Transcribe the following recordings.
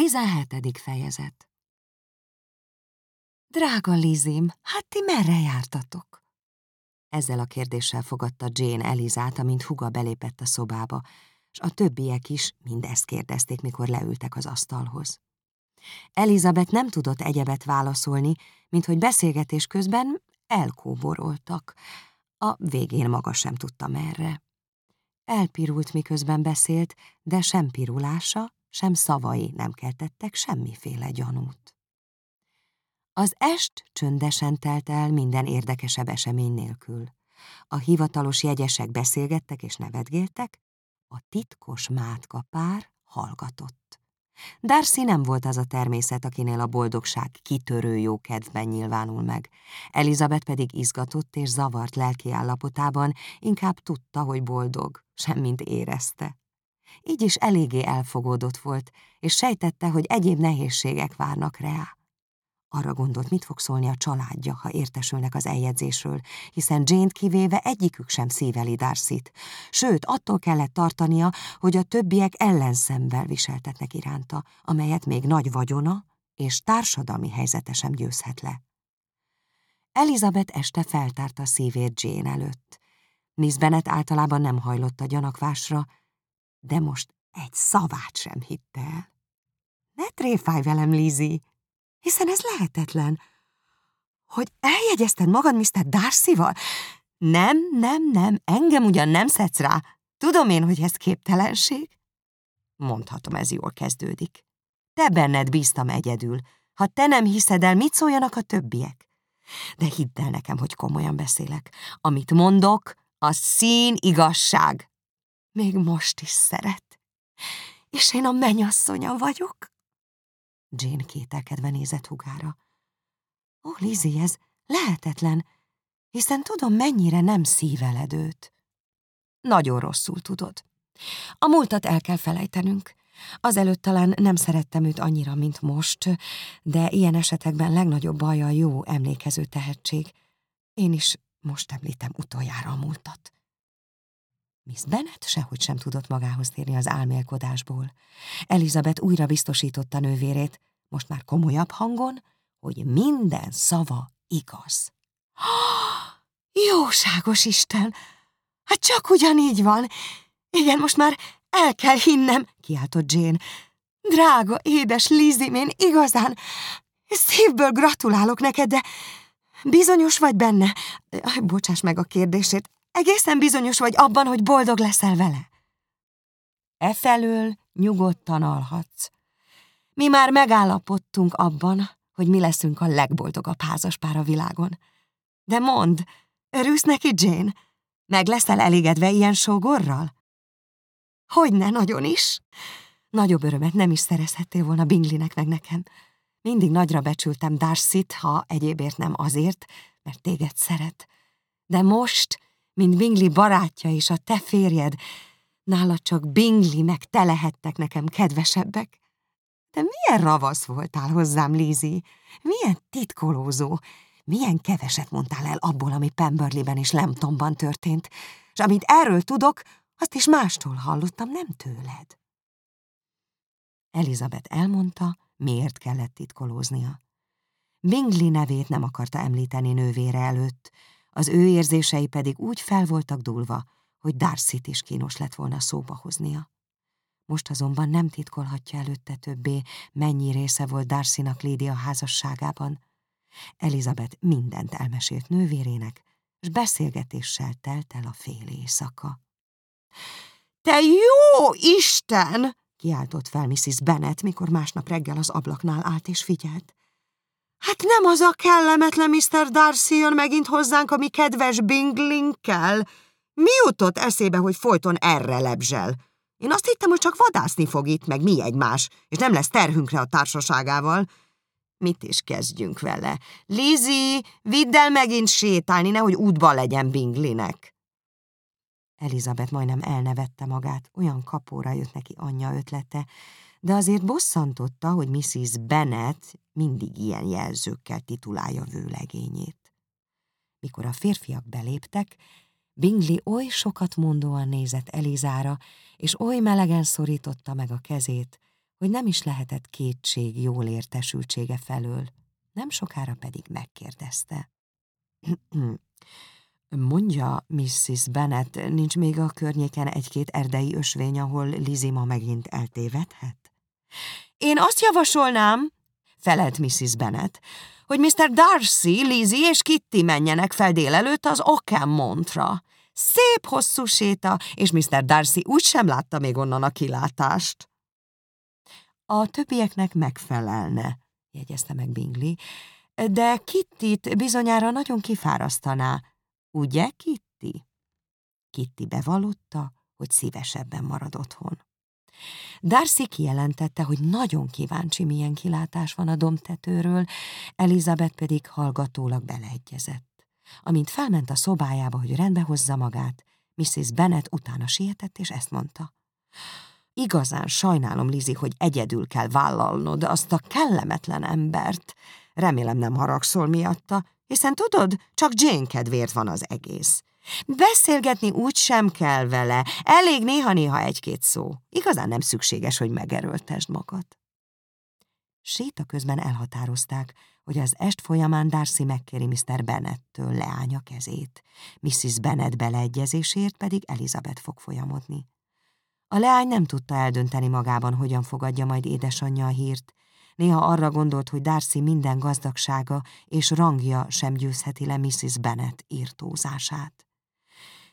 17. fejezet Drága Lizim, hát ti merre jártatok? Ezzel a kérdéssel fogadta Jane Elizát, amint huga belépett a szobába, és a többiek is mind ezt kérdezték, mikor leültek az asztalhoz. Elizabeth nem tudott egyebet válaszolni, mint hogy beszélgetés közben elkóboroltak. A végén maga sem tudta merre. Elpirult, miközben beszélt, de sem pirulása, sem szavai nem keltettek semmiféle gyanút. Az est csöndesen telt el minden érdekesebb esemény nélkül. A hivatalos jegyesek beszélgettek és nevetgéltek, a titkos mátka pár hallgatott. Darcy nem volt az a természet, akinél a boldogság kitörő jó kedvben nyilvánul meg. Elizabeth pedig izgatott és zavart lelki állapotában inkább tudta, hogy boldog, semmint érezte. Így is eléggé elfogódott volt, és sejtette, hogy egyéb nehézségek várnak rá. Arra gondolt, mit fog szólni a családja, ha értesülnek az eljegyzésről, hiszen Jane-t kivéve egyikük sem szíveli darcy -t. Sőt, attól kellett tartania, hogy a többiek ellenszemvel viseltetnek iránta, amelyet még nagy vagyona és társadalmi helyzete sem győzhet le. Elizabeth este feltárta szívét Jane előtt. Miss Bennet általában nem hajlott a gyanakvásra, de most egy szavát sem hitte el. Ne tréfálj velem, Lizzie, hiszen ez lehetetlen. Hogy eljegyezted magad Mr. Darcy-val? Nem, nem, nem, engem ugyan nem szedsz rá. Tudom én, hogy ez képtelenség. Mondhatom, ez jól kezdődik. Te benned bíztam egyedül. Ha te nem hiszed el, mit szóljanak a többiek? De hidd el nekem, hogy komolyan beszélek. Amit mondok, a szín igazság még most is szeret. És én a menyasszonya vagyok? Jane kételkedve nézett hugára. Ó, Lizzie, ez lehetetlen, hiszen tudom, mennyire nem szíveled őt. Nagyon rosszul tudod. A múltat el kell felejtenünk. Azelőtt talán nem szerettem őt annyira, mint most, de ilyen esetekben legnagyobb baj a jó emlékező tehetség. Én is most említem utoljára a múltat. Miss Bennet sehogy sem tudott magához térni az álmélkodásból. Elizabeth újra biztosította nővérét, most már komolyabb hangon, hogy minden szava igaz. Jóságos Isten! Hát csak ugyanígy van. Igen, most már el kell hinnem, kiáltott Jane. Drága, édes Lizzie, én igazán szívből gratulálok neked, de bizonyos vagy benne. Bocsáss meg a kérdését, Egészen bizonyos vagy abban, hogy boldog leszel vele. Efelől nyugodtan alhatsz. Mi már megállapodtunk abban, hogy mi leszünk a legboldogabb házaspár a világon. De mondd, örülsz neki, Jane? Meg leszel elégedve ilyen sógorral? Hogyne, nagyon is. Nagyobb örömet nem is szerezhettél volna Binglinek meg nekem. Mindig nagyra becsültem darcy ha egyébért nem azért, mert téged szeret. De most mint Bingley barátja és a te férjed, nála csak Bingley meg te lehettek nekem kedvesebbek. De milyen ravasz voltál hozzám, Lizzie, milyen titkolózó, milyen keveset mondtál el abból, ami Pemberleyben és Lemptonban történt, és amit erről tudok, azt is mástól hallottam, nem tőled. Elizabeth elmondta, miért kellett titkolóznia. Bingley nevét nem akarta említeni nővére előtt, az ő érzései pedig úgy fel voltak dúlva, hogy darcy is kínos lett volna szóba hoznia. Most azonban nem titkolhatja előtte többé, mennyi része volt Darcynak Lídia házasságában. Elizabeth mindent elmesélt nővérének, és beszélgetéssel telt el a fél éjszaka. Te jó Isten! kiáltott fel Mrs. Bennet, mikor másnap reggel az ablaknál állt és figyelt. Hát nem az a kellemetlen Mr. Darcy jön megint hozzánk, ami kedves Binglinkkel? Mi jutott eszébe, hogy folyton erre lebzsel? Én azt hittem, hogy csak vadászni fog itt, meg mi egymás, és nem lesz terhünkre a társaságával. Mit is kezdjünk vele? Lizzie, vidd el megint sétálni, nehogy útba legyen Binglinek. Elizabeth majdnem elnevette magát, olyan kapóra jött neki anyja ötlete, de azért bosszantotta, hogy Mrs. Bennet mindig ilyen jelzőkkel titulálja vőlegényét. Mikor a férfiak beléptek, Bingley oly sokat mondóan nézett Elizára, és oly melegen szorította meg a kezét, hogy nem is lehetett kétség jól értesültsége felől, nem sokára pedig megkérdezte. Mondja, Mrs. Bennet, nincs még a környéken egy-két erdei ösvény, ahol Lizzie ma megint eltévedhet? Én azt javasolnám, felelt Mrs. Bennet, hogy Mr. Darcy, Lizzie és Kitty menjenek fel délelőtt az Montra. Szép hosszú séta, és Mr. Darcy úgy sem látta még onnan a kilátást. A többieknek megfelelne, jegyezte meg Bingley, de Kittit bizonyára nagyon kifárasztaná. Ugye, Kitty? Kitty bevallotta, hogy szívesebben marad otthon. Darcy kijelentette, hogy nagyon kíváncsi, milyen kilátás van a domtetőről, Elizabeth pedig hallgatólag beleegyezett. Amint felment a szobájába, hogy rendbe hozza magát, Mrs. Bennet utána sietett, és ezt mondta. Igazán sajnálom, Lizi, hogy egyedül kell vállalnod azt a kellemetlen embert. Remélem nem haragszol miatta, hiszen tudod, csak Jane kedvéért van az egész. Beszélgetni úgy sem kell vele, elég néha-néha egy-két szó. Igazán nem szükséges, hogy megerőltesd magad. Séta közben elhatározták, hogy az est folyamán Darcy megkéri Mr. Bennettől leánya kezét, Mrs. Bennet beleegyezésért pedig Elizabeth fog folyamodni. A leány nem tudta eldönteni magában, hogyan fogadja majd édesanyja a hírt. Néha arra gondolt, hogy Darcy minden gazdagsága és rangja sem győzheti le Mrs. Bennet írtózását.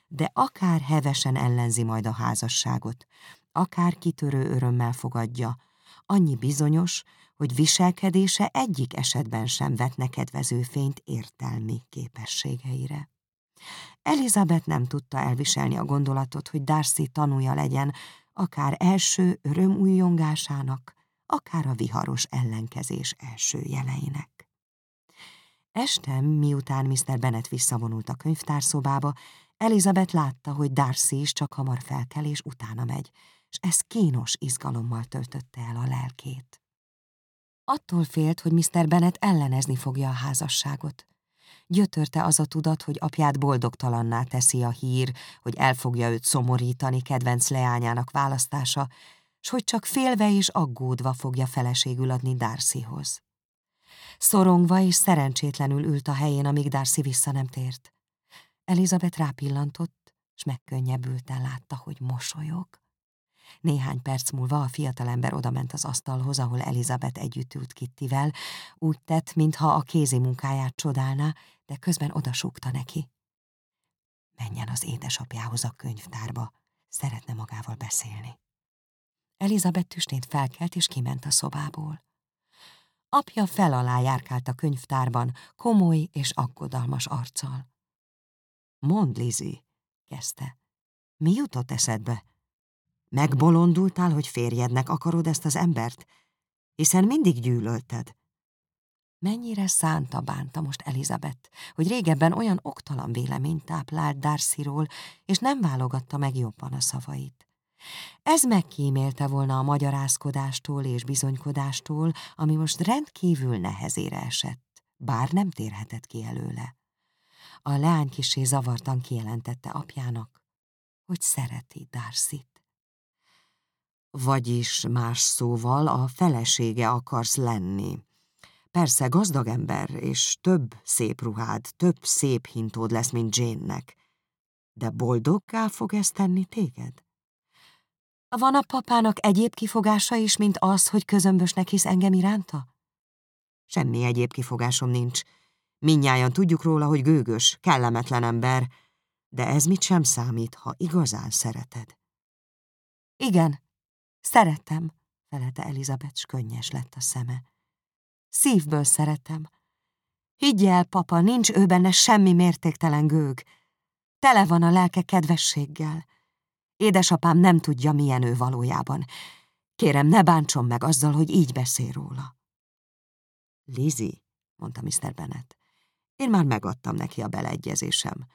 De akár hevesen ellenzi majd a házasságot, akár kitörő örömmel fogadja, annyi bizonyos, hogy viselkedése egyik esetben sem vetne kedvező fényt értelmi képességeire. Elizabeth nem tudta elviselni a gondolatot, hogy Darcy tanúja legyen akár első örömújjongásának, akár a viharos ellenkezés első jeleinek. Este, miután Mr. Bennet visszavonult a könyvtárszobába, Elizabeth látta, hogy Darcy is csak hamar felkel és utána megy, és ez kínos izgalommal töltötte el a lelkét. Attól félt, hogy Mr. Bennet ellenezni fogja a házasságot. Gyötörte az a tudat, hogy apját boldogtalanná teszi a hír, hogy el fogja őt szomorítani kedvenc leányának választása, s hogy csak félve és aggódva fogja feleségül adni Darcyhoz. Szorongva és szerencsétlenül ült a helyén, amíg Darcy vissza nem tért. Elizabeth rápillantott, s megkönnyebbülten látta, hogy mosolyog. Néhány perc múlva a fiatalember odament az asztalhoz, ahol Elizabeth együtt ült Kittivel, úgy tett, mintha a kézi munkáját csodálná, de közben odasúgta neki. Menjen az édesapjához a könyvtárba, szeretne magával beszélni. Elizabeth tüstént felkelt és kiment a szobából. Apja fel alá járkált a könyvtárban, komoly és aggodalmas arccal. Mond, Lizi, kezdte. Mi jutott eszedbe? Megbolondultál, hogy férjednek akarod ezt az embert? Hiszen mindig gyűlölted. Mennyire szánta bánta most Elizabeth, hogy régebben olyan oktalan véleményt táplált Darcyról, és nem válogatta meg jobban a szavait. Ez megkímélte volna a magyarázkodástól és bizonykodástól, ami most rendkívül nehezére esett, bár nem térhetett ki előle. A leány kisé zavartan kijelentette apjának, hogy szereti Darcyt. Vagyis más szóval a felesége akarsz lenni. Persze gazdag ember, és több szép ruhád, több szép hintód lesz, mint Jane-nek. De boldoggá fog ezt tenni téged? Van a papának egyéb kifogása is, mint az, hogy közömbösnek hisz engem iránta? Semmi egyéb kifogásom nincs. Minnyáján tudjuk róla, hogy gőgös, kellemetlen ember, de ez mit sem számít, ha igazán szereted. Igen, szeretem, felelte Elizabeth, s könnyes lett a szeme. Szívből szeretem. Higgy el, papa, nincs ő benne semmi mértéktelen gőg. Tele van a lelke kedvességgel. Édesapám nem tudja, milyen ő valójában. Kérem, ne bántson meg azzal, hogy így beszél róla. Lizi, mondta Mr. Bennet, én már megadtam neki a beleegyezésem.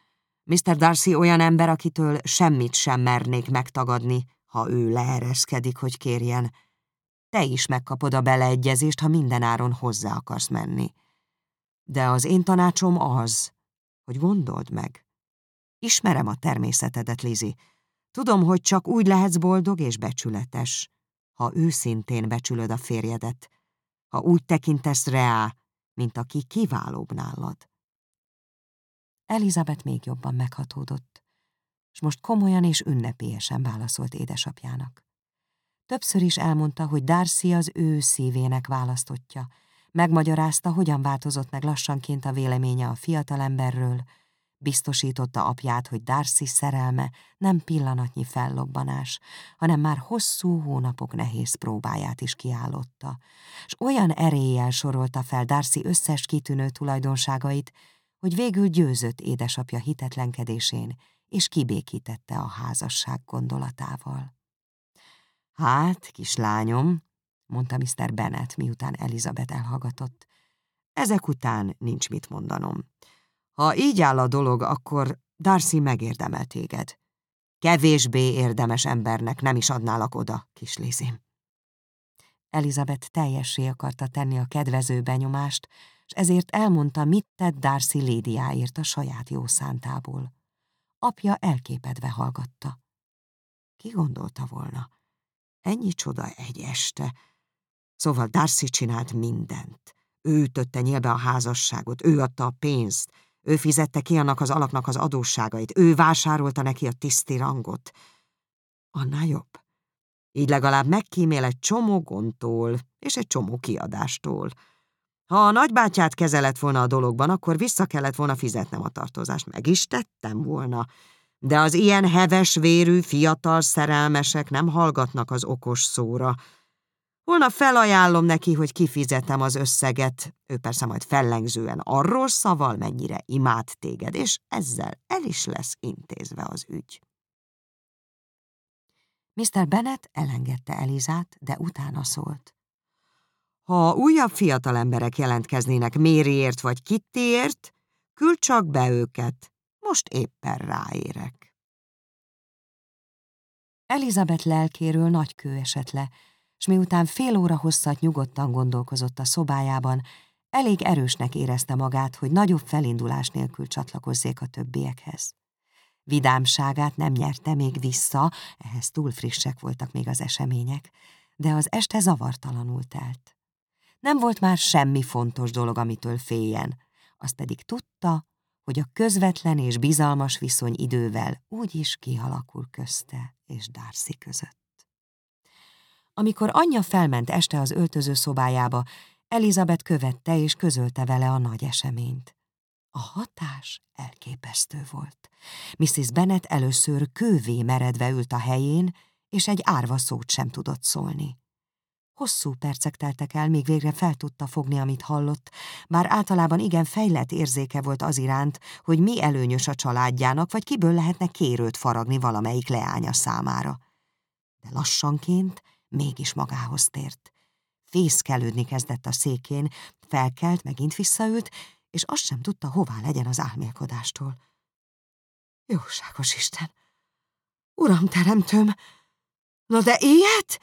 Mr. Darcy olyan ember, akitől semmit sem mernék megtagadni, ha ő leereszkedik, hogy kérjen. Te is megkapod a beleegyezést, ha mindenáron hozzá akarsz menni. De az én tanácsom az, hogy gondold meg. Ismerem a természetedet, Lizi. Tudom, hogy csak úgy lehetsz boldog és becsületes, ha őszintén becsülöd a férjedet, ha úgy tekintesz reá, mint aki kiválóbb nálad. Elizabeth még jobban meghatódott, és most komolyan és ünnepélyesen válaszolt édesapjának. Többször is elmondta, hogy Darcy az ő szívének választotja, megmagyarázta, hogyan változott meg lassanként a véleménye a fiatalemberről, biztosította apját, hogy Darcy szerelme nem pillanatnyi fellobbanás, hanem már hosszú hónapok nehéz próbáját is kiállotta, és olyan eréllyel sorolta fel Darcy összes kitűnő tulajdonságait, hogy végül győzött édesapja hitetlenkedésén, és kibékítette a házasság gondolatával. Hát, kislányom, mondta Mr. Bennet, miután Elizabeth elhallgatott, ezek után nincs mit mondanom. Ha így áll a dolog, akkor Darcy megérdemel téged. Kevésbé érdemes embernek nem is adnálak oda, kis Lizim. Elizabeth teljessé akarta tenni a kedvező benyomást, ezért elmondta, mit tett Darcy lédiáért a saját jó szántából. Apja elképedve hallgatta. Ki gondolta volna? Ennyi csoda egy este. Szóval Darcy csinált mindent. Ő ütötte nyílbe a házasságot, ő adta a pénzt, ő fizette ki annak az alaknak az adósságait, ő vásárolta neki a tiszti rangot. Annál jobb. Így legalább megkímél egy csomó gondtól és egy csomó kiadástól. Ha a nagybátyát kezelett volna a dologban, akkor vissza kellett volna fizetnem a tartozást. Meg is tettem volna. De az ilyen heves vérű, fiatal szerelmesek nem hallgatnak az okos szóra. Volna felajánlom neki, hogy kifizetem az összeget, ő persze majd fellengzően arról szaval, mennyire imád téged, és ezzel el is lesz intézve az ügy. Mr. Bennet elengedte Elizát, de utána szólt. Ha újabb fiatal emberek jelentkeznének Mériért vagy Kittiért, küld csak be őket, most éppen ráérek. Elizabeth lelkéről nagy kő esett le, s miután fél óra hosszat nyugodtan gondolkozott a szobájában, elég erősnek érezte magát, hogy nagyobb felindulás nélkül csatlakozzék a többiekhez. Vidámságát nem nyerte még vissza, ehhez túl frissek voltak még az események, de az este zavartalanul telt. Nem volt már semmi fontos dolog, amitől féljen, azt pedig tudta, hogy a közvetlen és bizalmas viszony idővel úgy is közte és Darcy között. Amikor anyja felment este az öltöző szobájába, Elizabeth követte és közölte vele a nagy eseményt. A hatás elképesztő volt. Mrs. Bennet először kővé meredve ült a helyén, és egy árva szót sem tudott szólni. Hosszú percek teltek el, míg végre fel tudta fogni, amit hallott, bár általában igen fejlett érzéke volt az iránt, hogy mi előnyös a családjának, vagy kiből lehetne kérőt faragni valamelyik leánya számára. De lassanként mégis magához tért. Fészkelődni kezdett a székén, felkelt, megint visszaült, és azt sem tudta, hová legyen az álmélkodástól. Jóságos Isten! Uram, teremtőm! Na de ilyet?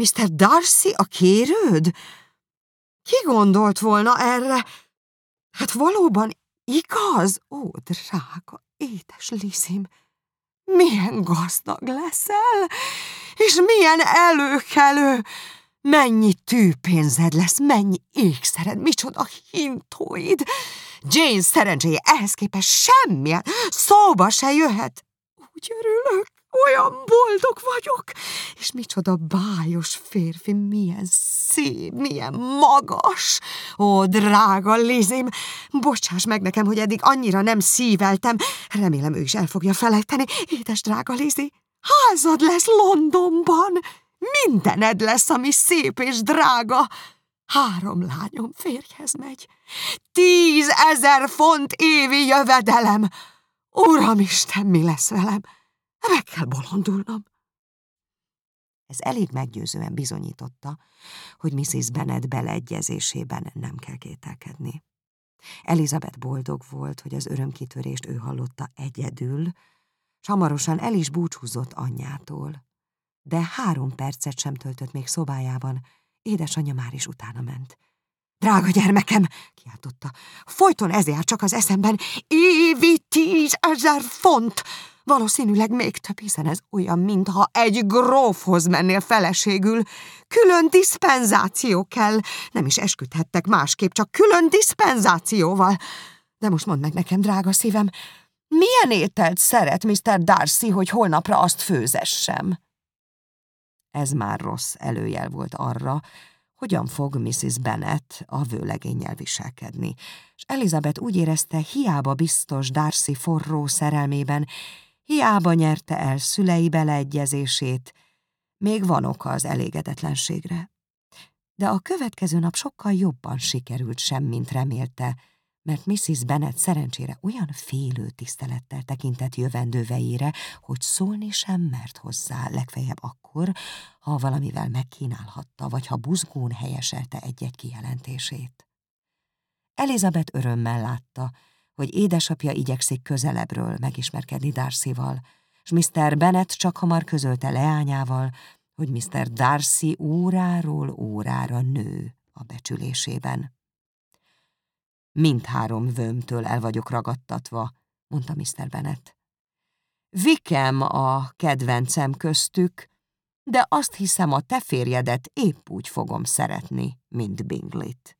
Mr. Darcy a kérőd? Ki gondolt volna erre? Hát valóban igaz? Ó, drága, édes Lizim, milyen gazdag leszel, és milyen előkelő! Mennyi tűpénzed lesz, mennyi ékszered, micsoda hintóid! Jane szerencséje ehhez képest semmilyen, szóba se jöhet. Úgy örülök, olyan boldog vagyok, és micsoda bájos férfi, milyen szép, milyen magas. Ó, drága Lizim, bocsáss meg nekem, hogy eddig annyira nem szíveltem. Remélem ő is el fogja felejteni. Édes drága Lizi, házad lesz Londonban. Mindened lesz, ami szép és drága. Három lányom férjhez megy. Tízezer font évi jövedelem. Uramisten, mi lesz velem? Meg kell bolondulnom. Ez elég meggyőzően bizonyította, hogy Mrs. Bennet beleegyezésében nem kell kételkedni. Elizabeth boldog volt, hogy az örömkitörést ő hallotta egyedül, s hamarosan el is búcsúzott anyjától. De három percet sem töltött még szobájában, édesanyja már is utána ment. Drága gyermekem, kiáltotta, folyton ez jár csak az eszemben, évi tízezer font! Valószínűleg még több, hiszen ez olyan, mintha egy grófhoz mennél feleségül. Külön diszpenzáció kell. Nem is esküdhettek másképp, csak külön diszpenzációval. De most mondd meg nekem, drága szívem, milyen ételt szeret Mr. Darcy, hogy holnapra azt főzessem? Ez már rossz előjel volt arra, hogyan fog Mrs. Bennet a vőlegénnyel viselkedni, és Elizabeth úgy érezte, hiába biztos Darcy forró szerelmében, hiába nyerte el szülei beleegyezését, még van oka az elégedetlenségre. De a következő nap sokkal jobban sikerült sem, mint remélte, mert Mrs. Bennet szerencsére olyan félő tisztelettel tekintett jövendőveire, hogy szólni sem mert hozzá, legfeljebb akkor, ha valamivel megkínálhatta, vagy ha buzgón helyeselte egy-egy kijelentését. Elizabeth örömmel látta, hogy édesapja igyekszik közelebbről megismerkedni Darcyval, és Mr. Bennet csak hamar közölte leányával, hogy Mr. Darcy óráról órára nő a becsülésében. Mindhárom vömtől el vagyok ragadtatva, mondta Mr. Bennet. Vikem a kedvencem köztük, de azt hiszem a te férjedet épp úgy fogom szeretni, mint Binglit.